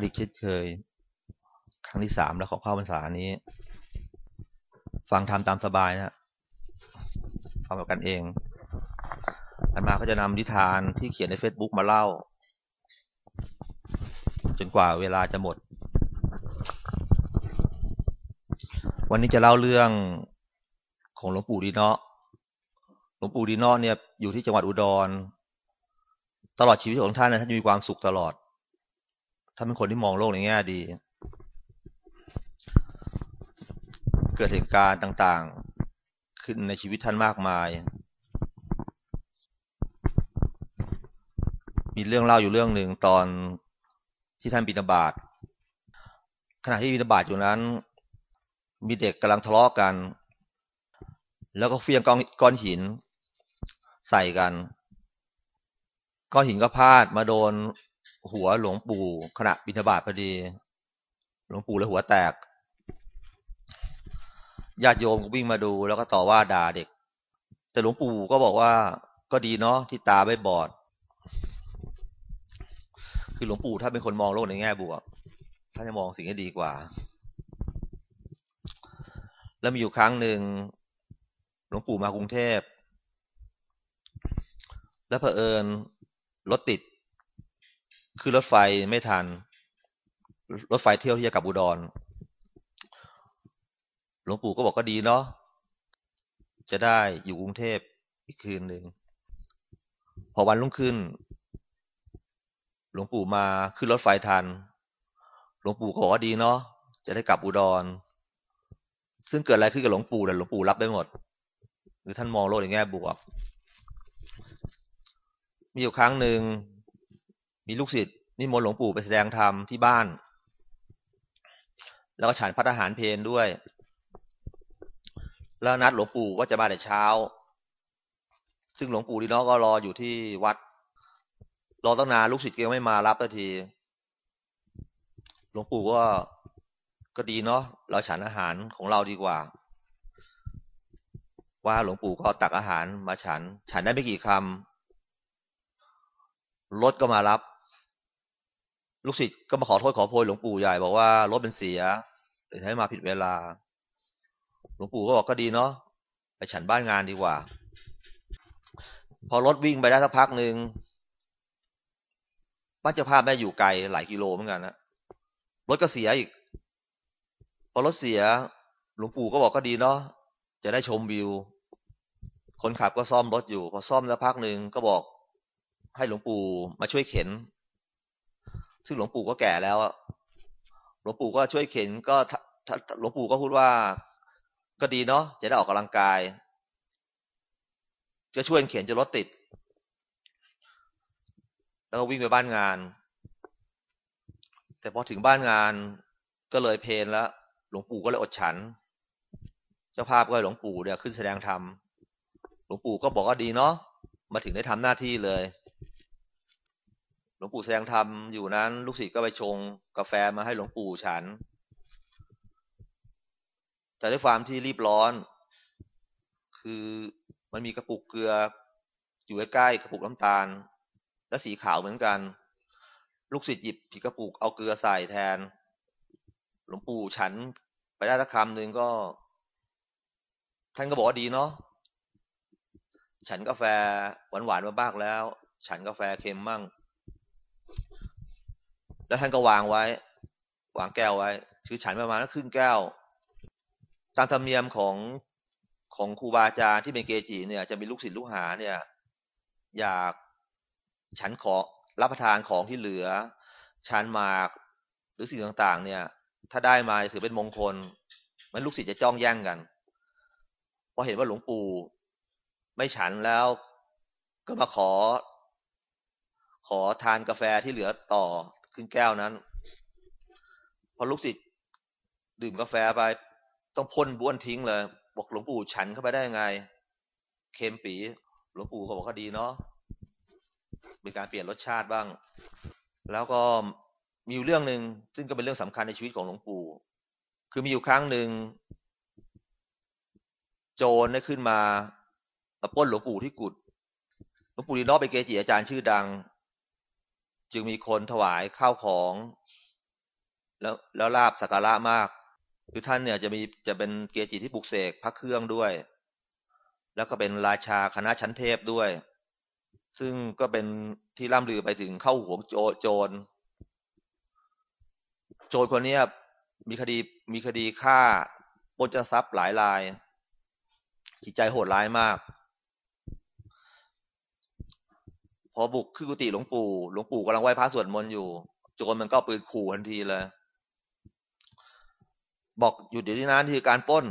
กันอีกช่นเคย ครั้งที่สามแล้วขอเข้าพรรษานี้ ฟังทำตามสบายนะฟังแบบกันเองอันมาก็จะนำนิทานที่เขียนใน Facebook มาเล่า จนกว่าเวลาจะหมด วันนี้จะเล่าเรื่องของหลวงปู่ดีเนาะหลวงปู่ดีเนาะเนี่ยอยู่ที่จังหวัดอุดร ตลอดชีวิตของท่านนะท่านมีความสุขตลอด ท่านเป็นคนที่มองโลกในแง่ดี เกิดเหตุการณ์ต่างๆ ขึ้นในชีวิตท่านมากมาย มีเรื่องเล่าอยู่เรื่องหนึ่งตอนที่ท่านบิณฑบาตขณะที่บิณฑบาตอยู่นั้น มีเด็กกำลังทะเลาะกกัน แล้วก็เฟียงก้อนหินใส่กัน ก้อนหินก็พลาดมาโดน หัวหลวงปู่ขณะบิณฑบาตพอดี หลวงปู่เลยหัวแตกญาติโยมก็วิ่งมาดูแล้วก็ต่อว่าด่าเด็ก แต่หลวงปู่ก็บอกว่า ก็ดีเนาะที่ตาไม่บอด คือหลวงปู่ถ้าเป็นคนมองโลกในแง่บวกท่านจะมองสิ่งที่ดีกว่า แล้วมีอยู่ครั้งหนึ่งหลวงปู่มากรุงเทพ แล้วเผอิญรถติด คือรถไฟไม่ทัน รถไฟเที่ยวที่จะกลับอุดร หลวงปู่ก็บอกก็ดีเนาะ จะได้อยู่กรุงเทพอีกคืนหนึ่ง พอวันรุ่งขึ้น หลวงปู่มาขึ้นรถไฟทัน หลวงปู่ก็บอกว่าดีเนาะ จะได้กลับอุดร ซึ่งเกิดอะไรขึ้นกับหลวงปู่แต่หลวงปู่รับได้หมด หรือท่านมองโลกในแง่บวก มีอยู่ครั้งหนึ่ง มีลูกศิษย์นิมนต์หลวงปู่ไปแสดงธรรมที่บ้าน แล้วก็ฉันพัฒหารเพนด้วย แล้วนัดหลวงปู่ว่าจะมาแต่เช้า ซึ่งหลวงปู่ดีน้องก็รออยู่ที่วัด รอตั้งนานลูกศิษย์ก็ไม่มารับทันที หลวงปู่ก็ก็ดีเนาะเราฉันอาหารของเราดีกว่า ว่าหลวงปู่ก็ตักอาหารมาฉัน ฉันได้ไม่กี่คำรถก็มารับ ลูกศิษย์ก็มาขอโทษขอโพยหลวงปู่ใหญ่บอกว่ารถเป็นเสียเลยให้มาผิดเวลา หลวงปู่ก็บอกก็ดีเนาะไปฉันบ้านงานดีกว่า พอรถวิ่งไปได้สักพักหนึ่งบ้านเจ้าภาพได้อยู่ไกลหลายกิโลเหมือนกันนะรถก็เสียอีก พอรถเสีย หลวงปู่ก็บอกก็ดีเนาะจะได้ชมวิว คนขับก็ซ่อมรถอยู่ พอซ่อมแล้วพักหนึ่งก็บอกให้หลวงปู่มาช่วยเข็น ซึ่งหลวงปู่ก็แก่แล้วหลวงปู่ก็ช่วยเข็นก็หลวงปู่ก็พูดว่า ก็ดีเนาะจะได้ออกกำลังกาย จะช่วยเข็นจะรถติด แล้วก็วิ่งไปบ้านงาน แต่พอถึงบ้านงานก็เลยเพลนแล้ว หลวงปู่ก็เลยอดฉัน เจ้าภาพก็หลวงปู่เดี๋ยวขึ้นแสดงธรรมหลวงปู่ก็บอกว่าดีเนาะมาถึงได้ทำหน้าที่เลย หลวงปู่แสดงธรรมอยู่นั้น ลูกศิษย์ก็ไปชงกาแฟมาให้หลวงปู่ฉัน แต่ด้วยความที่รีบร้อน คือมันมีกระปุกเกลือ อยู่ใกล้ๆกระปุกน้ำตาล และสีขาวเหมือนกัน ลูกศิษย์หยิบผีกระปุกเอาเกลือใส่แทน หลวงปู่ฉันไปได้สักคำหนึ่งก็ ท่านก็บอกว่าดีเนาะฉันกาแฟหวานๆมาบ้างแล้ว ฉันกาแฟเค็มมั่ง แล้วท่านก็วางไว้ วางแก้วไว้คือฉันประมาณครึ่งแก้ว ตามธรรมเนียมของของครูบาอาจารย์ที่เป็นเกจิเนี่ย จะมีลูกศิษย์ลูกหาเนี่ย อยากฉันขอรับประทานของที่เหลือฉันมากหรือสิ่งต่างๆ เนี่ย ถ้าได้มาถือเป็นมงคล มันลูกศิษย์จะจ้องแย่งกันพอเห็นว่าหลวงปู่ไม่ฉันแล้วก็มาขอ ขอทานกาแฟที่เหลือต่อ ขึ้นแก้วนั้น พอลูกศิษย์ดื่มกาแฟไป ต้องพ่นบ้วนทิ้งเลย บอกหลวงปู่ฉันเข้าไปได้ยังไง เค็มปีหลวงปู่ก็บอกเขาดีเนาะเป็นการเปลี่ยนรสชาติบ้าง แล้วก็มีอยู่เรื่องหนึ่งซึ่งก็เป็นเรื่องสำคัญในชีวิตของหลวงปู่ คือมีอยู่ครั้งหนึ่งโจรได้ขึ้นมามาป้นหลวงปู่ที่กุดหลวงปู่ดีนอเป็นเกจิอาจารย์ชื่อดัง จึงมีคนถวายข้าวของ แล้วแล้วลาบสักการะมาก คือท่านเนี่ยจะมีจะเป็นเกจิที่ปลุกเสกพระเครื่องด้วย แล้วก็เป็นราชาคณะชั้นเทพด้วย ซึ่งก็เป็นที่ล่ำลือไปถึงเข้าหัวโจโจร โจรคนนี้มีคดีมีคดีฆ่าปล้นจะทรัพย์หลายราย จิตใจโหดร้ายมาก พ อบุกขึ้นกุฏิหลวงปู่หลวงปู่กำลังไหว้พระสวดมนต์อยู่โจรมันก็ปืนขู่ทันทีเลย บอกหยุดเดี๋ยวนี้นะนี่คือการป้น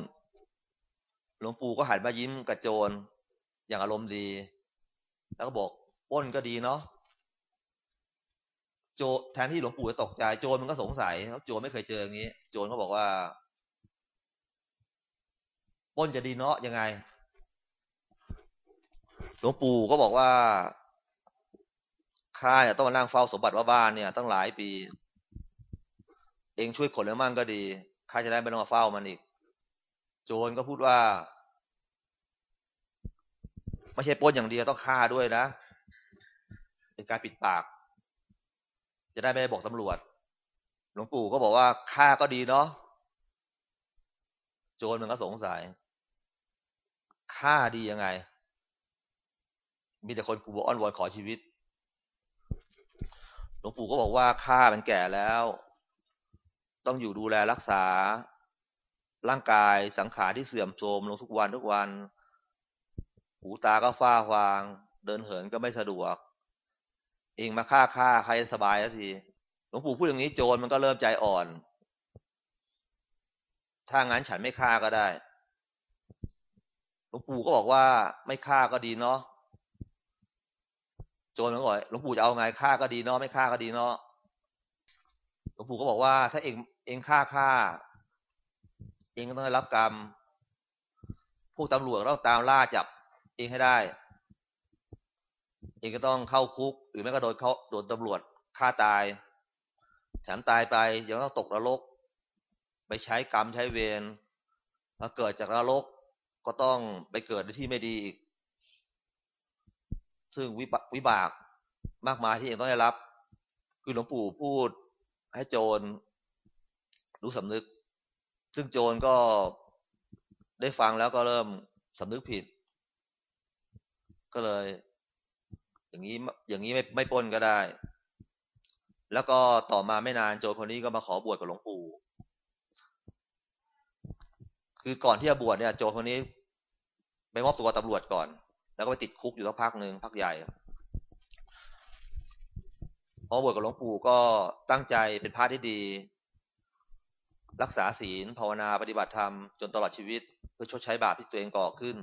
หลวงปู่ก็หันมายิ้มกับโจร อย่างอารมณ์ดี แล้วก็บอกป้นก็ดีเนาะโจแทนที่หลวงปู่จะตกใจโจรมันก็สงสัยโจรไม่เคยเจออย่างนี้ โจรก็บอกว่าป้นจะดีเนาะยังไง หลวงปู่ก็บอกว่า ข้าเนี่ยต้องมานั่งเฝ้าสมบัติว่าบ้านเนี่ยตั้งหลายปี เองช่วยขนเรื่องมั่งก็ดีข้าจะได้ไม่ต้องมาเฝ้ามันอีก โจรก็พูดว่า ไม่ใช่ป้นอย่างเดียวต้องฆ่าด้วยนะเป็นการปิดปาก จะได้ไม่บอกตำรวจ หลวงปู่ก็บอกว่าฆ่าก็ดีเนาะโจรมันก็สงสัยฆ่าดียังไง มีแต่คนกูบอกอ้อนวอนขอชีวิต หลวงปู่ก็บอกว่าข้ามันแก่แล้ว ต้องอยู่ดูแลรักษา ร่างกายสังขารที่เสื่อมโทรมลงทุกวันทุกวัน หูตาก็ฟ้าฟาง เดินเหินก็ไม่สะดวก เองมาฆ่าฆ่าใครสบายแล้วทีหลวงปู่พูดอย่างนี้โจรมันก็เริ่มใจอ่อน ถ้างั้นฉันไม่ฆ่าก็ได้หลวงปู่ก็บอกว่าไม่ฆ่าก็ดีเนาะ โจรมันก็บอกหลวงปู่จะเอาไงฆ่าก็ดีเนาะไม่ฆ่าก็ดีเนาะหลวงปู่ก็บอกว่า ถ้าเองเองฆ่าฆ่า เองก็ต้องได้รับกรรมพวกตำรวจต้องตามล่าจับ เองให้ได้ เองก็ต้องเข้าคุก หรือไม่ก็โดนเขาโดนตำรวจฆ่าตาย แถมตายไปยังต้องตกนรก ไปใช้กรรมใช้เวรมาเกิดจากนรกก็ต้องไปเกิดในที่ไม่ดีอีก ซึ่งวิบากมากมายที่เองต้องได้รับ คือหลวงปู่พูดให้โจรรู้สำนึก ซึ่งโจรก็ได้ฟังแล้วก็เริ่มสำนึกผิด ก็เลย อย่างนี้อย่างนี้ไม่ไม่ปนก็ได้ แล้วก็ต่อมาไม่นานโจรคนนี้ก็มาขอบวชกับหลวงปู่คือก่อนที่จะบวชเนี่ย โจรคนนี้ไปมอบตัวตำรวจก่อน แล้วก็ไปติดคุกอยู่สักพักหนึ่งพักใหญ่พอบวชกับหลวงปู่ก็ตั้งใจเป็นพระที่ดี รักษาศีลภาวนาปฏิบัติธรรมจนตลอดชีวิต เพื่อชดใช้บาปที่ตัวเองก่อขึ้น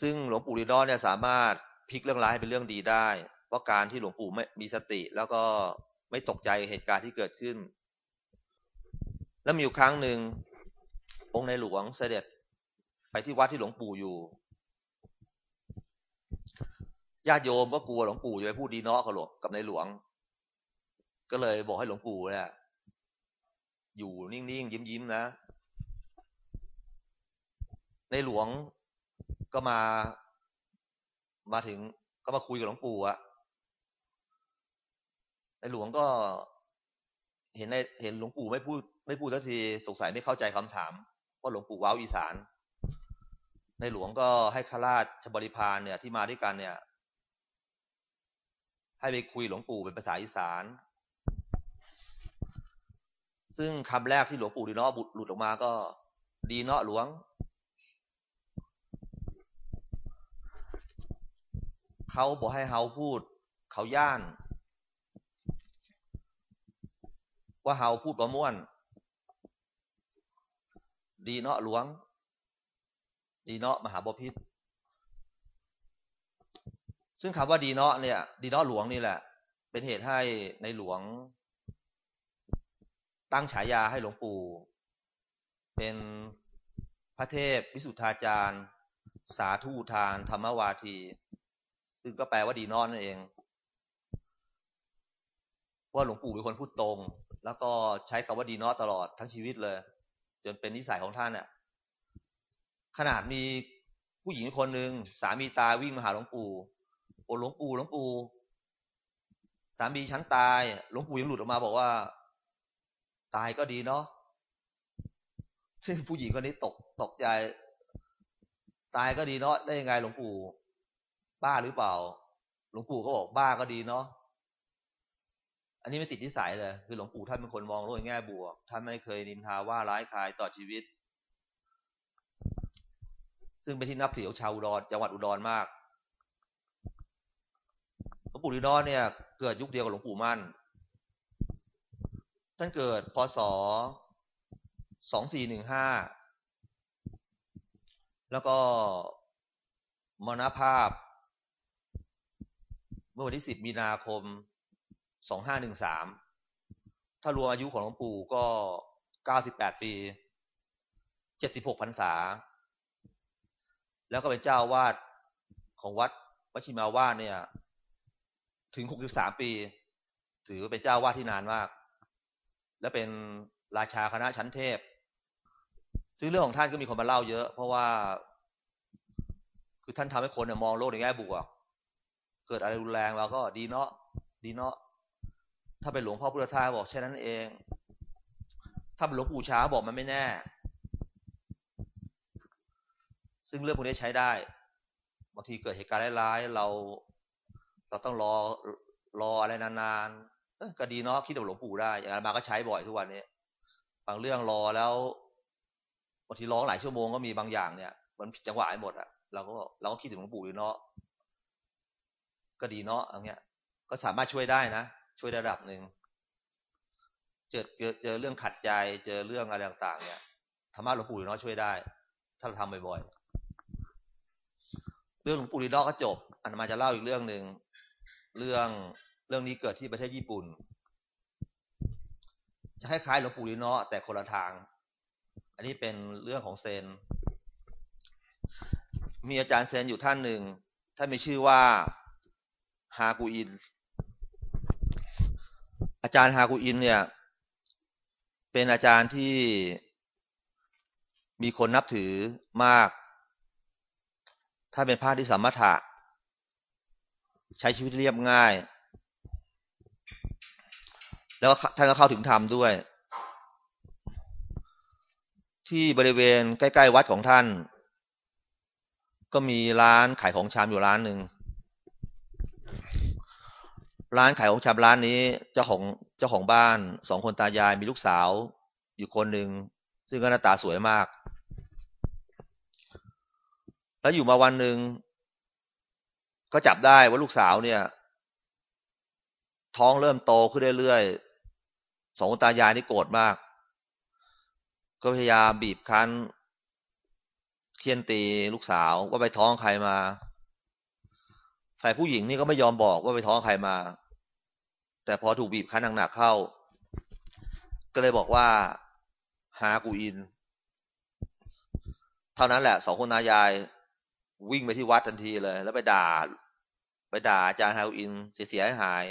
ซึ่งหลวงปู่ลีดอนเนี่ยสามารถพลิกเรื่องร้ายเป็นเรื่องดีได้ เพราะการที่หลวงปู่ไม่มีสติ แล้วก็ไม่ตกใจเหตุการณ์ที่เกิดขึ้น แล้วมีอยู่ครั้งหนึ่งองค์ในหลวงเสด็จไปที่วัดที่หลวงปู่อยู่ ญาติโยมก็กลัวหลวงปู่จะไปพูดดีเนาะกับหลวงกับในหลวง ก็เลยบอกให้หลวงปู่เนี่ยอยู่นิ่งๆยิ้มๆนะ ในหลวงก็มา มาถึงก็มาคุยกับหลวงปู่อะในหลวงก็เห็นในเห็นหลวงปู่ไม่พูด ไม่พูดทันทีสงสัยไม่เข้าใจคำถามว่าหลวงปู่ว้าวอีสาน ในหลวงก็ให้ข้าราชบริพารเนี่ย ที่มาด้วยกันเนี่ย ให้ไปคุยหลวงปู่เป็นภาษาอีสาน ซึ่งคำแรกที่หลวงปู่ดีเนาะบุตรหลุดออกมาก็ ดีเนาะหลวง เขาบอกให้เฮาพูด เขาย่าน ว่าเฮาพูดประม่วน ดีเนาะหลวง ดีเนาะมหาบพิษ ซึ่งคำว่าดีเนาะเนี่ย ดีเนาะหลวงนี่แหละ เป็นเหตุให้ในหลวง ตั้งฉายาให้หลวงปู่ เป็นพระเทพวิสุทธาจารย์ สาธุทาน ธรรมวาที ซึ่งก็แปลว่าดีนอนนั่นเองว่าหลวงปู่เป็นคนพูดตรง แล้วก็ใช้คำว่าดีนอตลอดทั้งชีวิตเลย จนเป็นนิสัยของท่านเนี่ยขนาดมีผู้หญิงคนหนึ่งสามีตายวิ่งมาหาหลวงปู่ หลวงปู่หลวงปู่สามีฉันตายหลวงปู่ยังหลุดออกมาบอกว่า ตายก็ดีเนาะซึ่งผู้หญิงคนนี้ตกตกใจ ตายก็ดีเนาะได้ยังไงหลวงปู่ บ้าหรือเปล่า หลวงปู่ก็บอกบ้าก็ดีเนาะอันนี้ไม่ติดนิสัยเลยคือหลวงปู่ท่านเป็นคนมองโลกในแง่บวกท่านไม่เคยนินทาว่าร้ายใครต่อชีวิต ซึ่งเป็นที่นับถือของชาวอุดรจังหวัดอุดรมาก งปู่ดีนอนเนี่ย เกิดยุคเดียวกับหลวงปู่มั่น ท่านเกิดพศสองสี่หนึ่งห้า แล้วก็มรณภาพ เมื่อวันที่สิบมีนาคมสองห้าหนึ่งสาม ถ้ารวมอายุของหลวงปู่ก็เก้าสิบแปดปีเจ็ดสิบหกพรรษา แล้วก็เป็นเจ้าวาดของวัดวชิมาวาดเนี่ย ถึงหกสิบสามปี ถือว่าเป็นเจ้าวาดที่นานมาก และเป็นราชาคณะชั้นเทพ ซึ่งเรื่องของท่านก็มีคนมาเล่าเยอะ เพราะว่า คือท่านทำให้คนเนี่ยมองโลกในแง่บวก เกิดอะไรรุนแรงเราก็ดีเนาะดีเนาะถ้าเป็นหลวงพ่อพุทธทาสบอกแค่นั้นเอง ถ้าเป็นหลวงปู่ช้าบอกมันไม่แน่ ซึ่งเรื่องพวกนี้ใช้ได้ บางทีเกิดเหตุการณ์ร้ายๆเรา เราต้องรอรออะไรนานๆก็ดีเนาะคิดถึงหลวงปู่ได้อย่างนั้นมาก็ใช้บ่อยทุกวันนี้บางเรื่องรอแล้วบางทีร้องหลายชั่วโมงก็มีบางอย่างเนี่ยมันผิดจังหวะหมดอะเราก็เราก็คิดถึงหลวงปู่อยู่เนาะก็ดีเนาะอย่างเงี้ย ก็สามารถช่วยได้นะช่วยระดับหนึ่งเจอเจอเจอเรื่องขัดใจเจอเรื่องอะไรต่างๆ เนี่ยธรรมะหลวงปู่อยู่เนาะช่วยได้ ถ้าเราทำบ่อยๆเรื่องหลวงปู่ดีนอกก็จบอันมาจะเล่าอีกเรื่องหนึ่ง เรื่องเรื่องนี้เกิดที่ประเทศญี่ปุ่น จะคล้ายๆหลวงปู่ดีนอแต่คนละทาง อันนี้เป็นเรื่องของเซน มีอาจารย์เซนอยู่ท่านหนึ่งท่านมีชื่อว่าฮากูอิน อาจารย์ฮากูอินเนี่ย เป็นอาจารย์ที่มีคนนับถือมาก ถ้าเป็นพระที่สามารถ ใช้ชีวิตเรียบง่าย แล้วท่านก็เข้าถึงธรรมด้วย ที่บริเวณใกล้ๆวัดของท่าน ก็มีร้านขายของชามอยู่ร้านหนึ่งร้านขายของชามร้านนี้เจ้าของเจ้าของบ้านสองคนตายายมีลูกสาว อยู่คนหนึ่งซึ่งก็หน้าตาสวยมาก แล้วอยู่มาวันหนึ่ง ก็จับได้ว่าลูกสาวเนี่ย ท้องเริ่มโตขึ้นเรื่อยๆสองตายายนี่โกรธมาก ก็พยายามบีบคั้นเคียนตีลูกสาวว่าไปท้องใครมาฝ่ายผู้หญิงนี่ก็ไม่ยอมบอกว่าไปท้องใครมา แต่พอถูกบีบคั้นหนักๆเข้า ก็เลยบอกว่า หากูอิน เท่านั้นแหละสองคนนายาย วิ่งไปที่วัดทันทีเลย แล้วไปด่า ไปด่าอาจารย์ฮาอินเสียหาย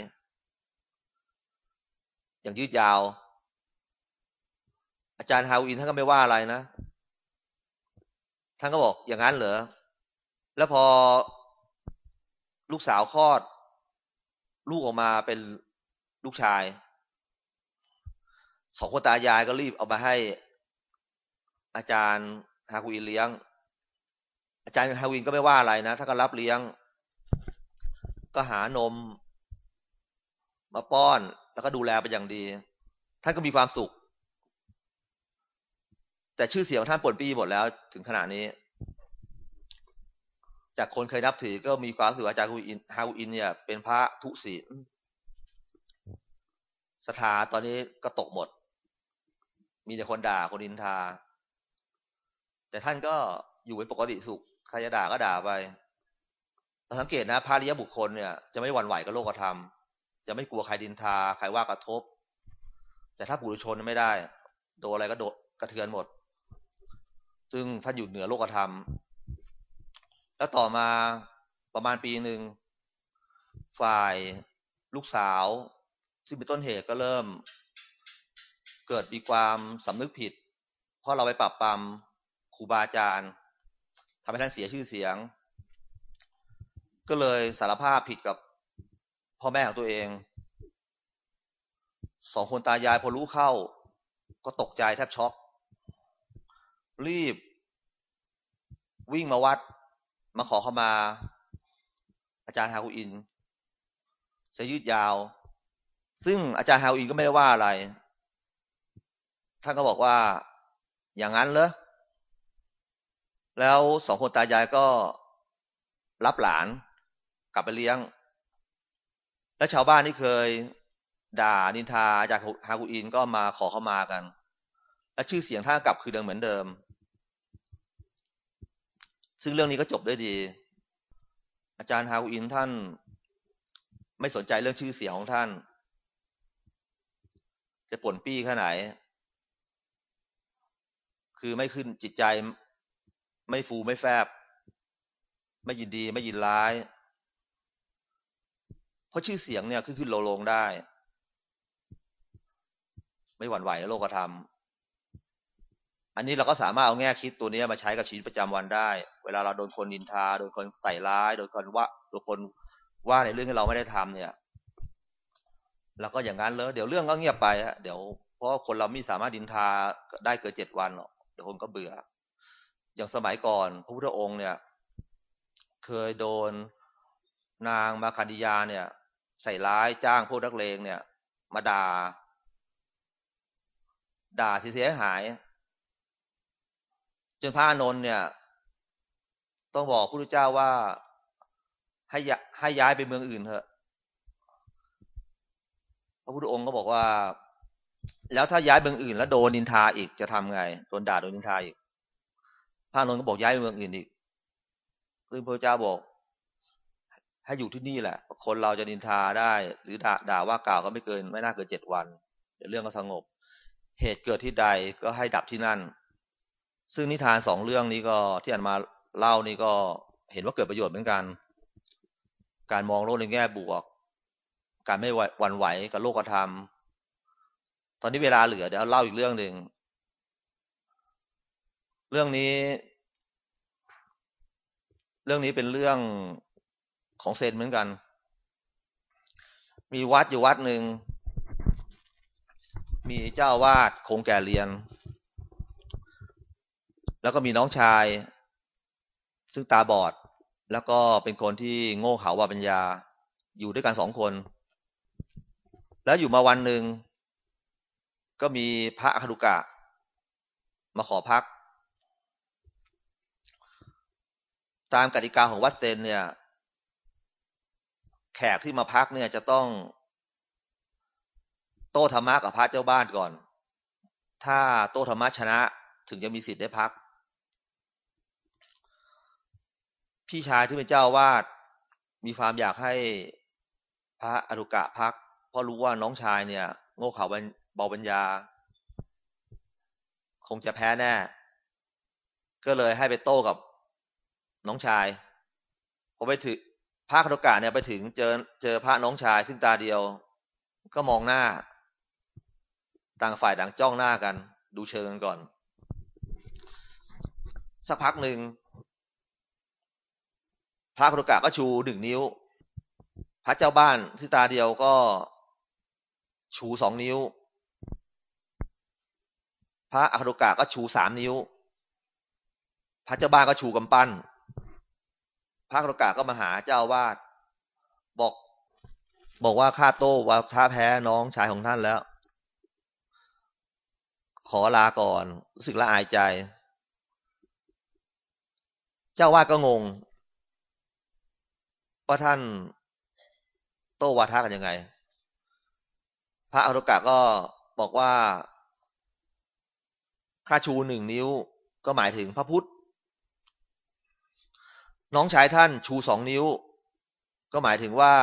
อย่างยืดยาว อาจารย์ฮาอินท่านก็ไม่ว่าอะไรนะ ท่านก็บอกอย่างนั้นเหรอ แล้วพอลูกสาวคลอด ลูกออกมาเป็นลูกชาย สองคนตายายก็รีบเอามาให้อาจารย์ฮากุอินเลี้ยง อาจารย์ฮาวินก็ไม่ว่าอะไรนะท่าก็รับเลี้ยง ก็หานม มาป้อน แล้วก็ดูแลไปอย่างดี ท่านก็มีความสุข แต่ชื่อเสียงท่านป่นปีหมดแล้ว ถึงขนาดนี้ จากคนเคยนับถือก็มีความรู้สึกอาจารย์ฮาอินฮาอินเนี่ย เป็นพระทุศีลสถาตอนนี้ก็ตกหมด มีแต่คนด่าคนอินทา แต่ท่านก็อยู่เป็นปกติสุข ใครจะด่าก็ด่าไปสังเกตนะพาริยบุคคลเนี่ย จะไม่หวั่นไหวกับโลกธรรม จะไม่กลัวใครดินทา ใครว่ากระทบ แต่ถ้าปุถุชนไม่ได้ โดนอะไรก็โดนกระเทือนหมด ซึ่งท่านอยู่เหนือโลกธรรม แล้วต่อมาประมาณปีหนึ่งฝ่ายลูกสาว ซึ่งเป็นต้นเหตุก็เริ่ม เกิดมีความสำนึกผิด เพราะเราไปปรับปรามครูบาอาจารย์ ทำให้ท่านเสียชื่อเสียง ก็เลยสารภาพผิดกับพ่อแม่ของตัวเอง สองคนตายายพอรู้เข้า ก็ตกใจแทบช็อก รีบ วิ่งมาวัด มาขอเข้ามา อาจารย์ฮาคุอินเสยืดยาว ซึ่งอาจารย์ฮาคุอินก็ไม่ได้ว่าอะไร ท่านก็บอกว่า อย่างนั้นเหรอ แล้วสองคนตายายก็รับหลานกลับไปเลี้ยง แล้วชาวบ้านที่เคย ด่านินทาจากฮากุอินก็มาขอเข้ามากัน และชื่อเสียงท่านกลับคือเดิมเหมือนเดิม ซึ่งเรื่องนี้ก็จบได้ดี อาจารย์ฮากุอินท่าน ไม่สนใจเรื่องชื่อเสียงของท่าน จะป่นปี้แค่ไหน คือไม่ขึ้นจิตใจ ไม่ฟูไม่แฟบ ไม่ยินดีไม่ยินร้าย เพราะชื่อเสียงเนี่ยขึ้นขึ้นลงลงได้ ไม่หวั่นไหวในโลกธรรม อันนี้เราก็สามารถเอาแง่คิดตัวนี้มาใช้กับชีวิตประจำวันได้ เวลาเราโดนคนนินทา โดนคนใส่ร้าย โดนคนว่าโดนคนว่าในเรื่องที่เราไม่ได้ทำเนี่ยเราก็อย่างนั้นเลยเดี๋ยวเรื่องก็เงียบไปฮะเดี๋ยวเพราะคนเราไม่สามารถดินทาได้เกินเจ็ดวันหรอกเดี๋ยวคนก็เบื่อ อย่างสมัยก่อน พระพุทธองค์เนี่ย เคยโดนนางมาคันดิยาเนี่ย ใส่ร้ายจ้างพวกนักเลงเนี่ย มาด่า ด่าเสียหาย จนพระนนท์เนี่ย ต้องบอกพระพุทธเจ้าว่าให้ให้ย้ายไปเมืองอื่นเถอะ พระพุทธองค์ก็บอกว่า แล้วถ้าย้ายเมืองอื่น แล้วโดนนินทาอีกจะทำไงโดนด่าโดนนินทาอีก พระนนท์ก็บอกย้ายไปเมืองอื่นอีกซึ่งพระเจ้าบอก ให้อยู่ที่นี่แหละ คนเราจะนินทาได้ หรือด่าดาว่ากล่าวก็ไม่เกิน ไม่น่าเกินเจ็ดวันเดี๋ยวเรื่องก็สงบ เหตุเกิดที่ใดก็ให้ดับที่นั่น ซึ่งนิทานสองเรื่องนี้ก็ที่อ่านมาเล่านี่ก็เห็นว่าเกิดประโยชน์เหมือนกัน การมองโลกในแง่บวก การไม่หวั่นไหวกับโลกธรรม ตอนนี้เวลาเหลือเดี๋ยวเล่าอีกเรื่องหนึ่ง เรื่องนี้ เรื่องนี้เป็นเรื่องของเซนเหมือนกัน มีวัดอยู่วัดหนึ่ง มีเจ้าวาดคงแก่เรียน แล้วก็มีน้องชาย ซึ่งตาบอด แล้วก็เป็นคนที่โง่เขลาวาปัญญา อยู่ด้วยกันสองคน แล้วอยู่มาวันหนึ่ง ก็มีพระอคดุกะ มาขอพัก ตามกติกาของวัดเซนเนี่ย แขกที่มาพักเนี่ยจะต้อง โต้ธรรมะกับพระเจ้าบ้านก่อน ถ้าโต้ธรรมะชนะถึงจะมีสิทธิ์ได้พัก พี่ชายที่เป็นเจ้าวาดมีความอยากให้พระอรุกะพัก เพราะรู้ว่าน้องชายเนี่ย โง่เขลาเบาปัญญา คงจะแพ้แน่ ก็เลยให้ไปโต้กับ น้องชายพอไปถึงพระคารกะเนี่ยไปถึงเจอเจอพระน้องชายซึ่งตาเดียว ก็มองหน้า ต่างฝ่ายต่างจ้องหน้ากัน ดูเชิงกันก่อน สักพักหนึ่งพระคารกะก็ชูหนึ่งนิ้ว พระเจ้าบ้านที่ตาเดียวก็ชูสองนิ้ว พระอัครกะก็ชูสามนิ้ว พระเจ้าบ้านก็ชูกำปั้น พระกรกาก็มาหาเจ้าวาดบอก บอกว่าข้าโต้ว่าท้าแพ้น้องชายของท่านแล้ว ขอลาก่อนรู้สึกละอายใจ เจ้าวาดก็งงว่าท่านโต้วาทะกันยังไง พระอรุกะก็บอกว่าข้าชูหนึ่งนิ้วก็หมายถึงพระพุทธ น้องชายท่านชูสองนิ้ว ก็หมายถึงว่า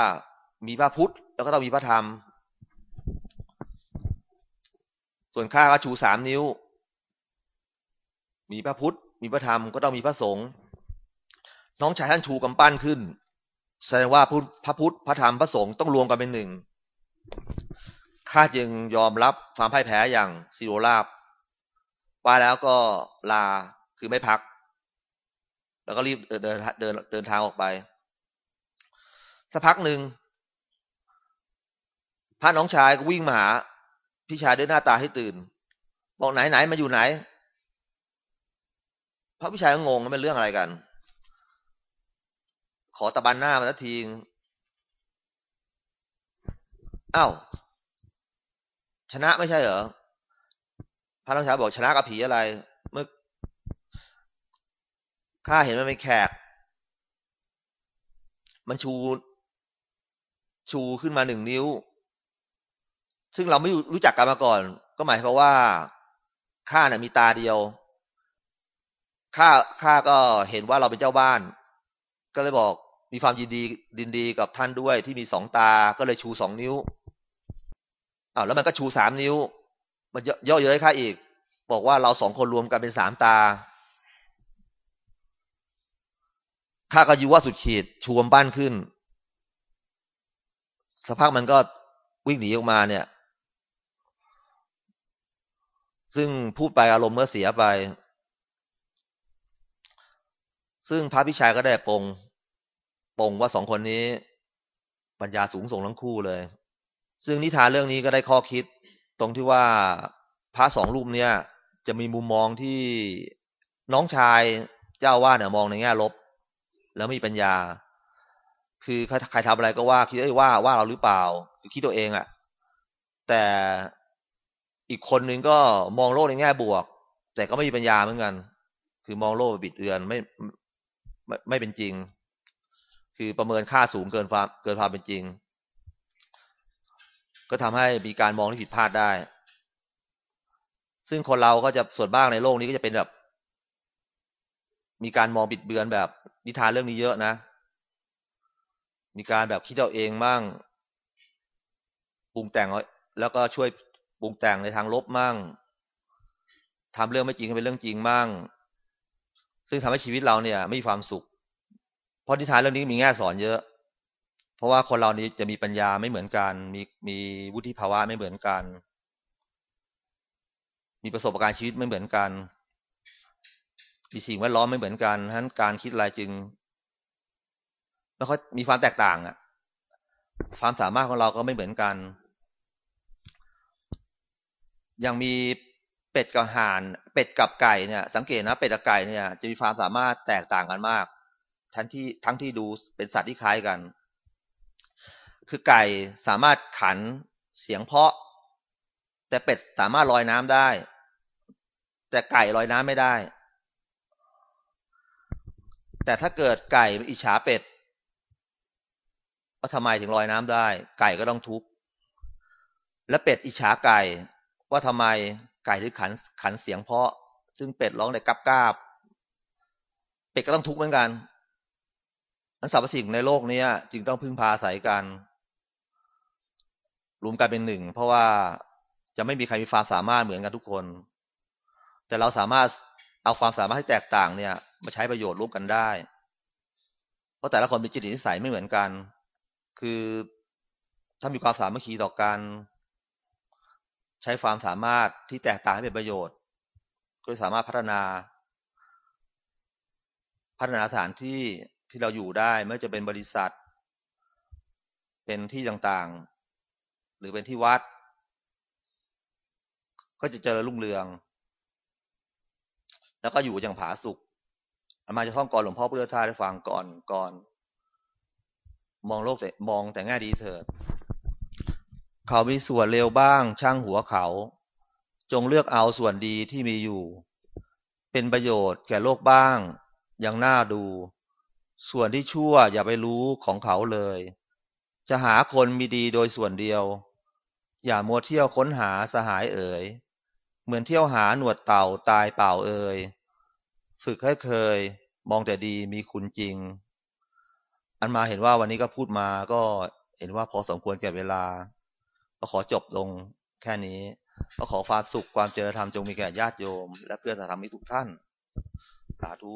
มีพระพุทธ แล้วก็ต้องมีพระธรรม ส่วนข้าก็ชูสามนิ้ว มีพระพุทธ มีพระธรรมก็ต้องมีพระสงฆ์น้องชายท่านชูกำปั้นขึ้น แสดงว่าพระพุทธพระธรรมพระสงฆ์ต้องรวมกันเป็นหนึ่งข้าจึงยอมรับความพ่ายแพ้อย่างสิโรลาบว่าแล้วก็ลาคือไม่พัก แล้วก็รีบเดินเดินเดินทางออกไป สักพักหนึ่งพระน้องชายก็วิ่งมาหาพี่ชายด้วยหน้าตาให้ตื่น บอกไหนไหนมาอยู่ไหน พระพิชัยก็งงมันเป็นเรื่องอะไรกัน ขอตะบันหน้ามาสักทีอ้าวชนะไม่ใช่เหรอพระราชายบอกชนะกับผีอะไร ข้าเห็นมันเป็นแขก มันชู ชูขึ้นมาหนึ่งนิ้ว ซึ่งเราไม่รู้จักกันมาก่อน ก็หมายความว่าข้าเนี่ยมีตาเดียวข้าข้าก็เห็นว่าเราเป็นเจ้าบ้าน ก็เลยบอกมีความยินดีดินดีกับท่านด้วยที่มีสองตาก็เลยชูสองนิ้วอ้าวแล้วมันก็ชูสามนิ้ว มันเยอะเย้ยข้าอีก บอกว่าเราสองคนรวมกันเป็นสามตา ข้าก็ยูว่าสุดขีดชูมบ้านขึ้นสักพักมันก็วิ่งหนีออกมาเนี่ย ซึ่งพูดไปอารมณ์เมื่อเสียไป ซึ่งพระพิชัยก็ได้ปงปงว่าสองคนนี้ ปัญญาสูงส่งทั้งคู่เลย ซึ่งนิทานเรื่องนี้ก็ได้ข้อคิด ตรงที่ว่าพระสองรูปเนี่ย จะมีมุมมองที่น้องชายเจ้าว่าเนี่ยมองในแง่ลบ แล้วมีปัญญา คือใครทำอะไรก็ว่าคิดว่าว่าเราหรือเปล่าคือคิดตัวเองอะแต่อีกคนนึงก็มองโลกในแง่บวก แต่ก็ไม่มีปัญญาเหมือนกัน คือมองโลกบิดเอือนไม่ไม่ไม่เป็นจริง คือประเมินค่าสูงเกินความเกินความเป็นจริง ก็ทำให้มีการมองที่ผิดพลาดได้ ซึ่งคนเราก็จะส่วนบ้างในโลกนี้ก็จะเป็นแบบมีการมองบิดเบือนแบบ นิทานเรื่องนี้เยอะนะ มีการแบบคิดเอาเองมั่งปรุงแต่งแล้วก็ช่วยปรุงแต่งในทางลบมั่งทำเรื่องไม่จริงให้เป็นเรื่องจริงมั่ง ซึ่งทำให้ชีวิตเราเนี่ยไม่มีความสุข เพราะนิทานเรื่องนี้มีแง่สอนเยอะ เพราะว่าคนเรานี้จะมีปัญญาไม่เหมือนกัน มีมีวุฒิภาวะไม่เหมือนกัน มีประสบการณ์ชีวิตไม่เหมือนกัน มีสิ่งแวดล้อมไม่เหมือนกันฉะนั้นการคิดอะไรจึงไม่ค่อยมีความแตกต่างอะความสามารถของเราก็ไม่เหมือนกัน ยังมีเป็ดกับห่าน เป็ดกับไก่เนี่ย สังเกตนะ เป็ดกับไก่เนี่ย จะมีความสามารถแตกต่างกันมาก ทั้งที่ทั้งที่ดูเป็นสัตว์ที่คล้ายกัน คือไก่สามารถขันเสียงเพาะ แต่เป็ดสามารถลอยน้ำได้ แต่ไก่ลอยน้ำไม่ได้ แต่ถ้าเกิดไก่อิจฉาเป็ดว่าทำไมถึงลอยน้ำได้ ไก่ก็ต้องทุกข์และเป็ดอิจฉาไก่ ว่าทำไมไก่ถึงขันขันเสียงเพาะ ซึ่งเป็ดร้องในกับกาบ เป็ดก็ต้องทุกข์เหมือนกันอันสรรพสิ่งในโลกนี้จึงต้องพึ่งพาอาศัยกัน รวมกันเป็นหนึ่ง เพราะว่าจะไม่มีใครมีความสามารถเหมือนกันทุกคน แต่เราสามารถเอาความสามารถที่แตกต่างเนี่ย มาใช้ประโยชน์ร่วมกันได้ เพราะแต่ละคนมีจิตนิสัยไม่เหมือนกัน คือถ้ามีความสามัคคีต่อกัน ใช้ความสามารถที่แตกต่างให้เป็นประโยชน์ ก็สามารถพัฒนา พัฒนาสถานที่ที่เราอยู่ได้ไม่ว่าจะเป็นบริษัท เป็นที่ต่างๆ หรือเป็นที่วัด ก็จะเจริญรุ่งเรือง แล้วก็อยู่อย่างผาสุก อามาจะท่องก่อนหลวงพ่อพุทธทาสให้ฟังก่อนก่อน มองโลกแต่มองแต่แง่ดีเถิด เขามีส่วนเร็วบ้าง ช่างหัวเขา จงเลือกเอาส่วนดีที่มีอยู่ เป็นประโยชน์แก่โลกบ้าง ยังน่าดู ส่วนที่ชั่วอย่าไปรู้ของเขาเลย จะหาคนมีดีโดยส่วนเดียว อย่ามัวเที่ยวค้นหาสหายเอ๋ย เหมือนเที่ยวหาหนวดเต่าตายเปล่าเอ๋ย ฝึกให้เคยมองแต่ดีมีคุณจริง อันมาเห็นว่าวันนี้ก็พูดมาก็เห็นว่าพอสมควรแก่เวลา ก็ขอจบลงแค่นี้ ก็ขอความสุขความเจริญธรรมจงมีแก่ญาติโยม และเพื่อนสาธรรมิกทุกท่าน สาธุ